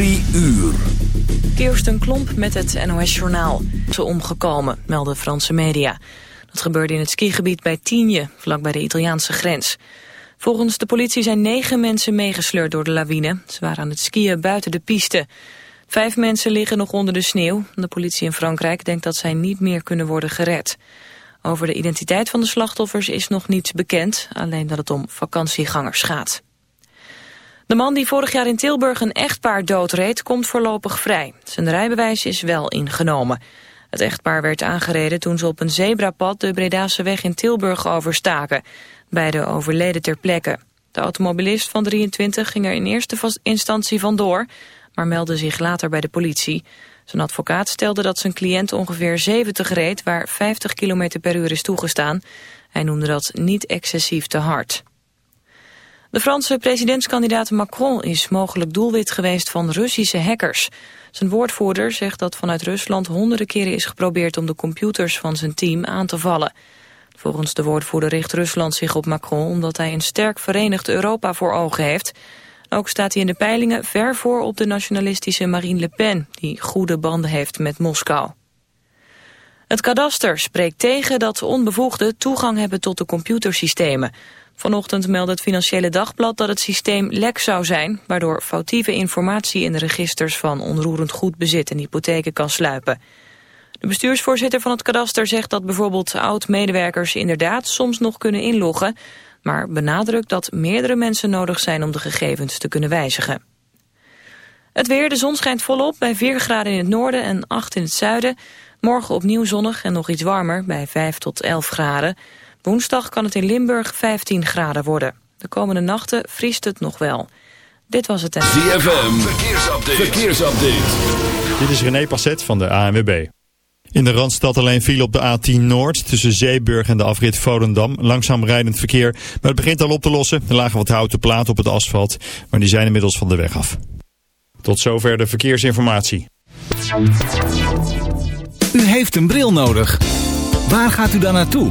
Drie uur. Kirsten Klomp met het NOS-journaal. Ze omgekomen, melden Franse media. Dat gebeurde in het skigebied bij Tienje, vlakbij de Italiaanse grens. Volgens de politie zijn negen mensen meegesleurd door de lawine. Ze waren aan het skiën buiten de piste. Vijf mensen liggen nog onder de sneeuw. De politie in Frankrijk denkt dat zij niet meer kunnen worden gered. Over de identiteit van de slachtoffers is nog niets bekend, alleen dat het om vakantiegangers gaat. De man die vorig jaar in Tilburg een echtpaar doodreed, komt voorlopig vrij. Zijn rijbewijs is wel ingenomen. Het echtpaar werd aangereden toen ze op een zebrapad de Bredase weg in Tilburg overstaken. Beide overleden ter plekke. De automobilist van 23 ging er in eerste instantie vandoor, maar meldde zich later bij de politie. Zijn advocaat stelde dat zijn cliënt ongeveer 70 reed, waar 50 km per uur is toegestaan. Hij noemde dat niet excessief te hard. De Franse presidentskandidaat Macron is mogelijk doelwit geweest van Russische hackers. Zijn woordvoerder zegt dat vanuit Rusland honderden keren is geprobeerd om de computers van zijn team aan te vallen. Volgens de woordvoerder richt Rusland zich op Macron omdat hij een sterk verenigd Europa voor ogen heeft. Ook staat hij in de peilingen ver voor op de nationalistische Marine Le Pen, die goede banden heeft met Moskou. Het kadaster spreekt tegen dat onbevoegden toegang hebben tot de computersystemen. Vanochtend meldde het Financiële Dagblad dat het systeem lek zou zijn... waardoor foutieve informatie in de registers van onroerend goed bezit en hypotheken kan sluipen. De bestuursvoorzitter van het kadaster zegt dat bijvoorbeeld oud-medewerkers inderdaad soms nog kunnen inloggen... maar benadrukt dat meerdere mensen nodig zijn om de gegevens te kunnen wijzigen. Het weer, de zon schijnt volop bij 4 graden in het noorden en 8 in het zuiden. Morgen opnieuw zonnig en nog iets warmer bij 5 tot 11 graden... Woensdag kan het in Limburg 15 graden worden. De komende nachten vriest het nog wel. Dit was het... ZFM, verkeersupdate. verkeersupdate. Dit is René Passet van de ANWB. In de Randstad alleen viel op de A10 Noord tussen Zeeburg en de afrit Volendam. Langzaam rijdend verkeer, maar het begint al op te lossen. Er lagen wat houten platen op het asfalt, maar die zijn inmiddels van de weg af. Tot zover de verkeersinformatie. U heeft een bril nodig. Waar gaat u dan naartoe?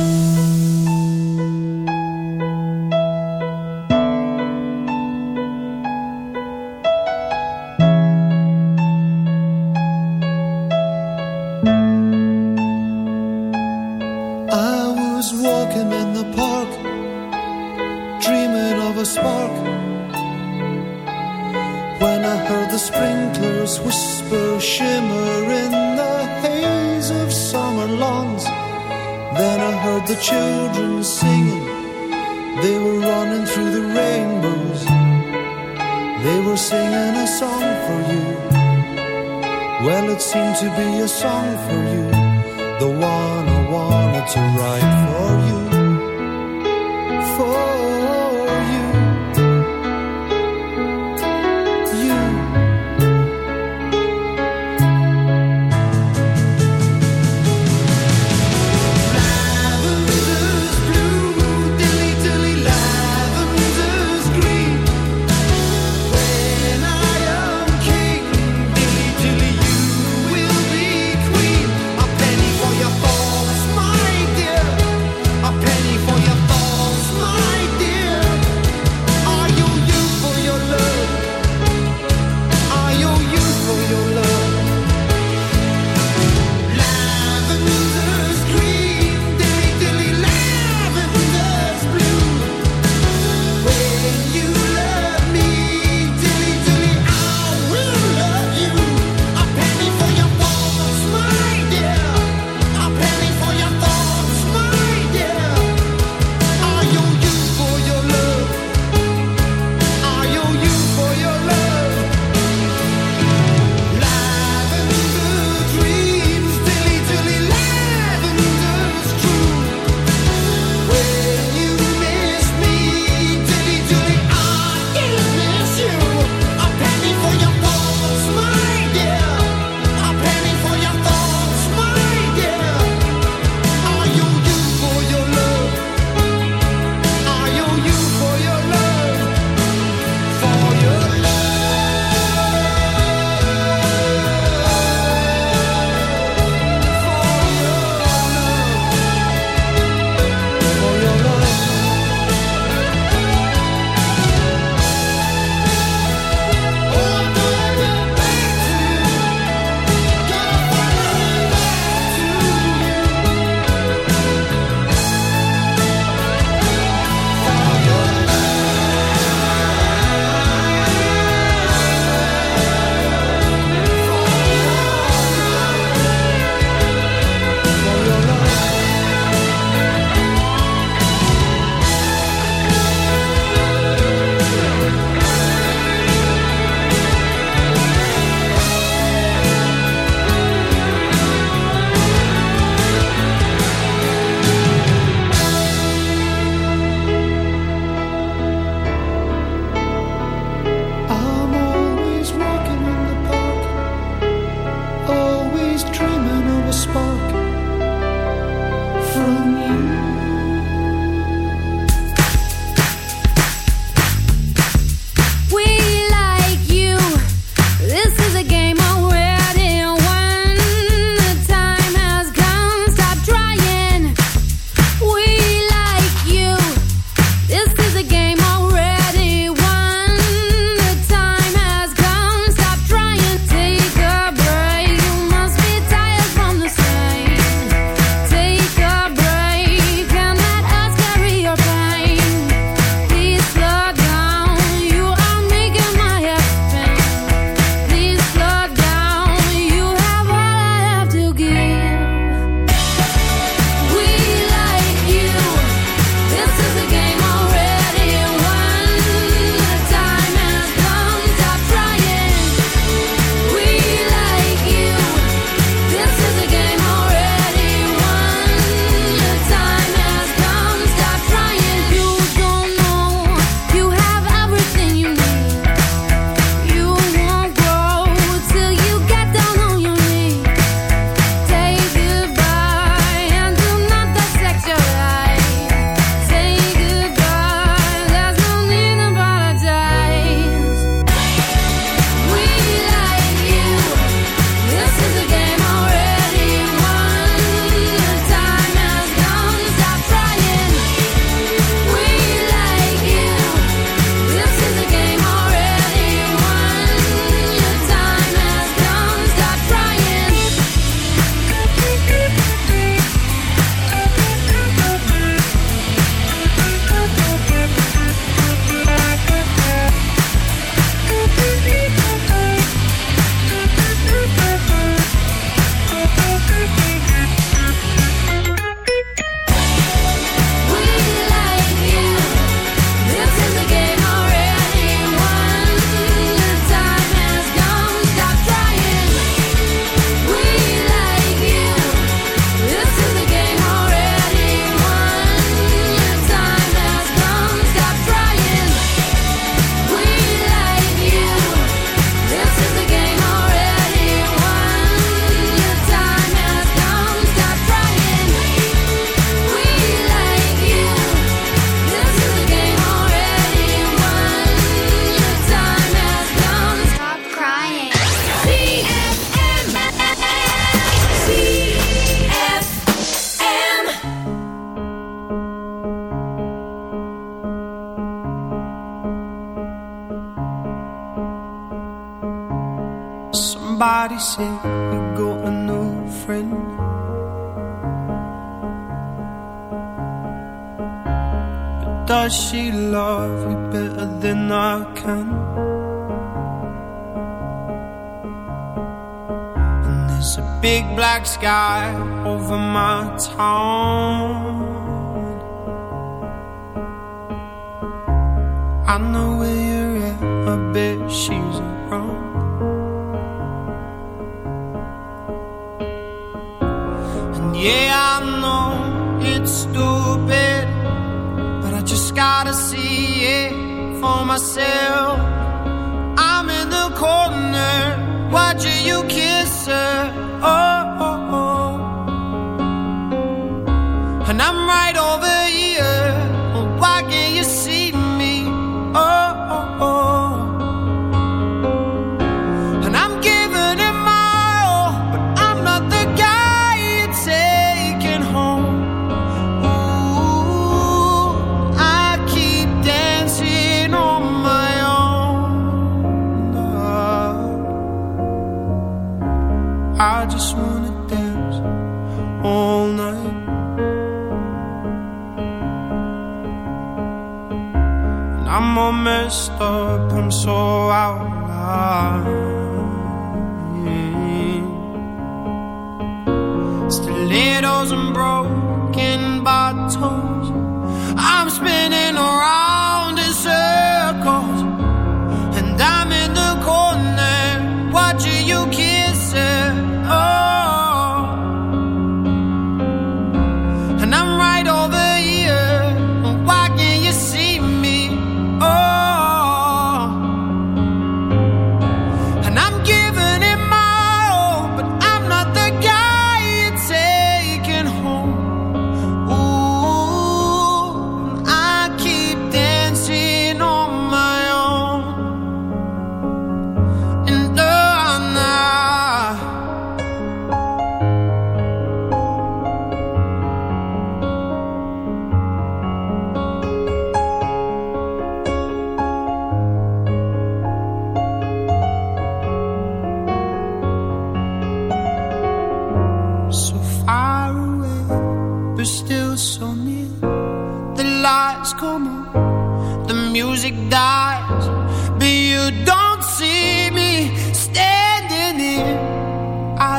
it's hard.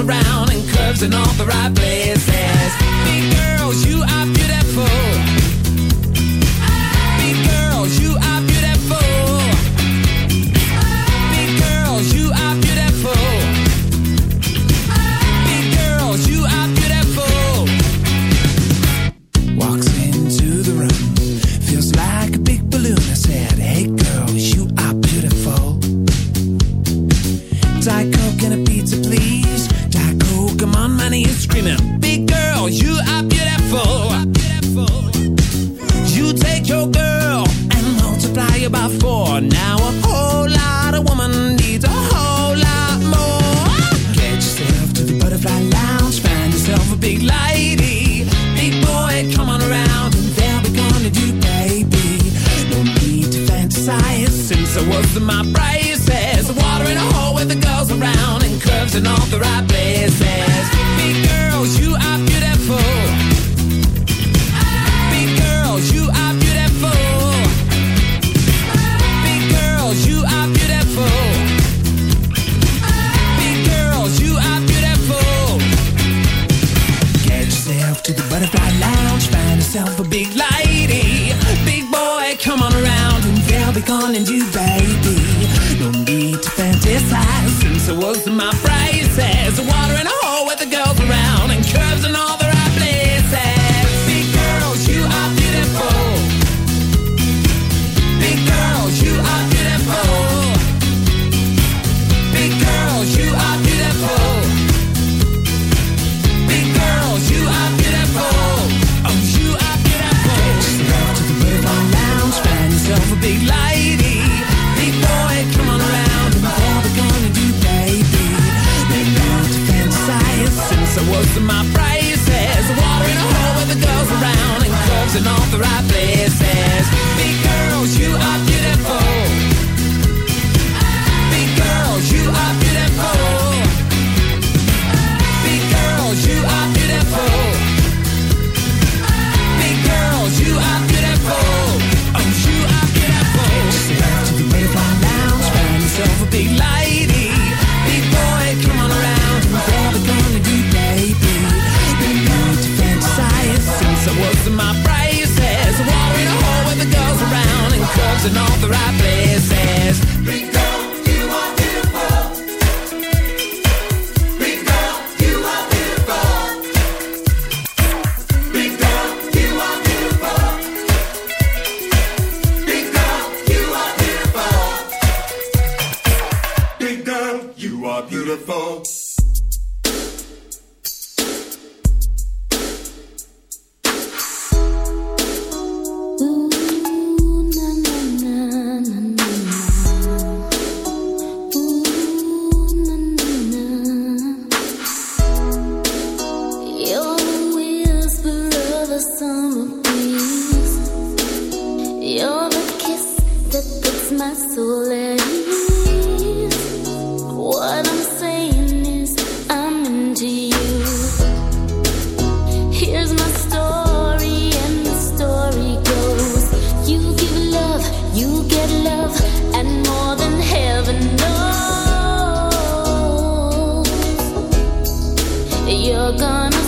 around in curves in all the right places. Big girls, you are beautiful. You're gonna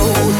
road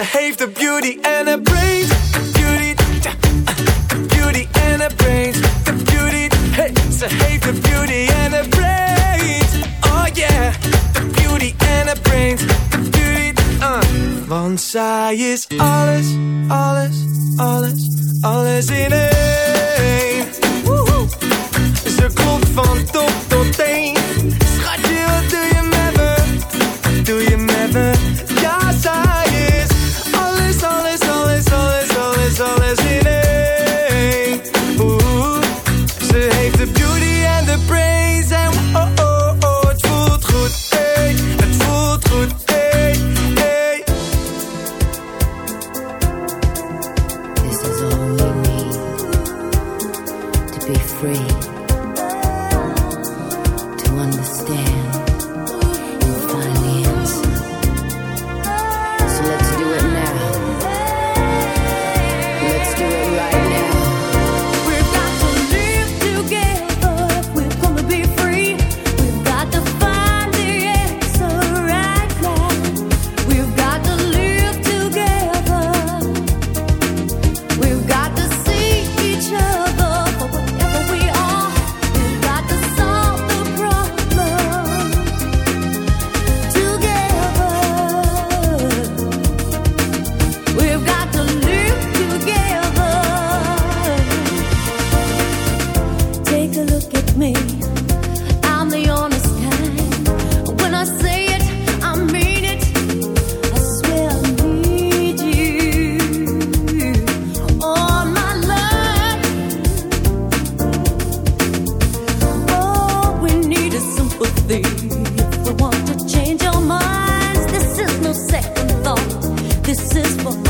ze heeft de beauty en een brains. Beauty, ja, beauty en een brains. De beauty, hey, ze heeft de beauty en een brains. Oh yeah, de beauty en een brains. De beauty, uh. Want zij is alles, alles, alles, alles in één. Ze klopt van top for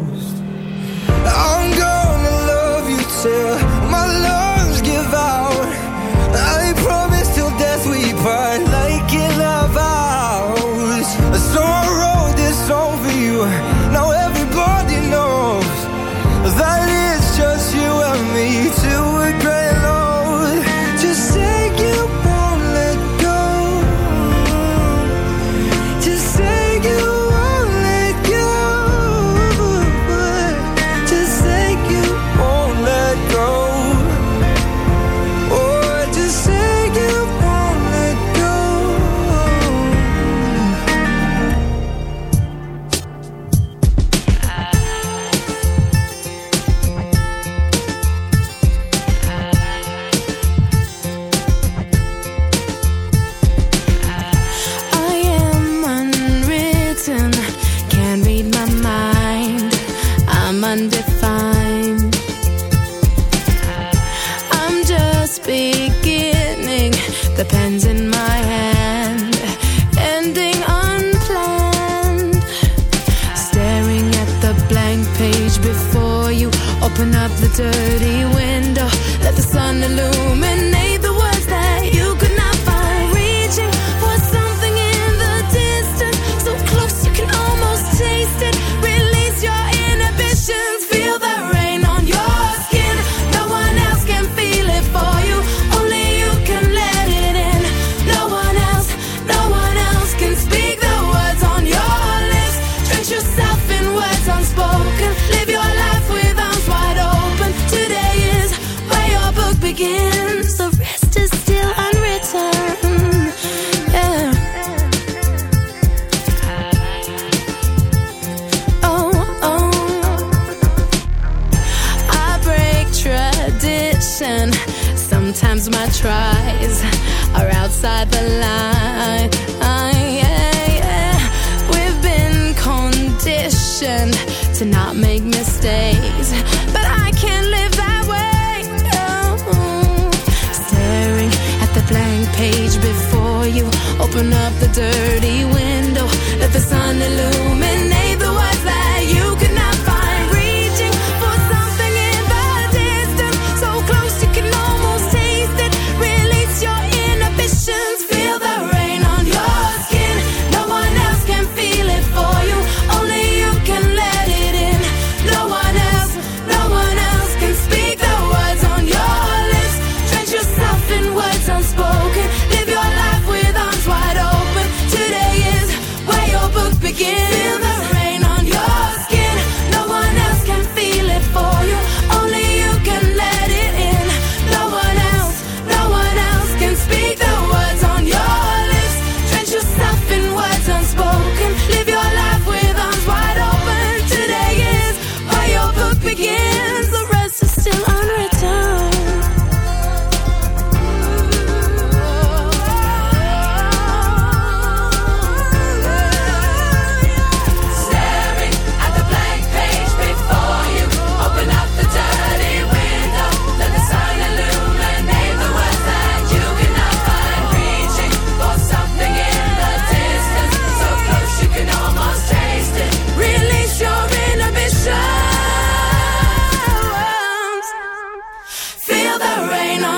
Open up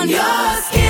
on your skin.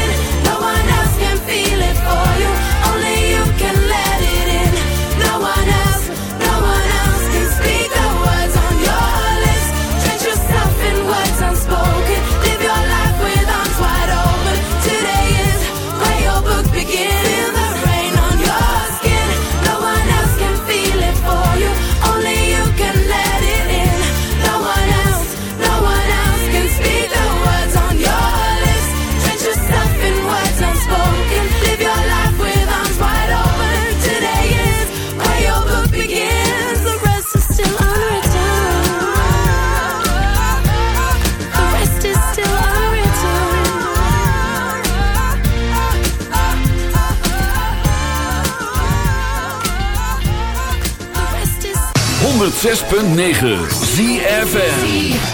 106.9 ZFM.